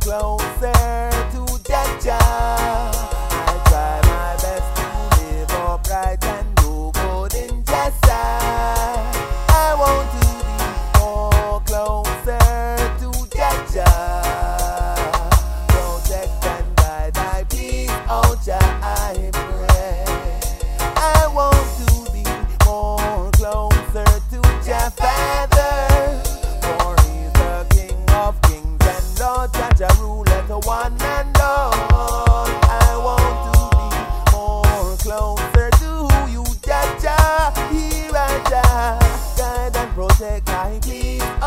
closer. the one and all. I want to be more closer to you, Jaja. Here I Guide and protect my peace.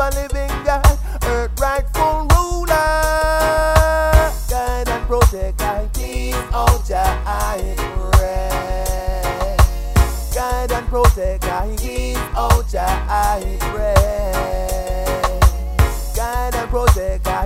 ever living God, earth rightful ruler. Guide and protect I please, all oh Jah, I pray. Guide and protect I please, all oh Jah, I pray. Guide and protect I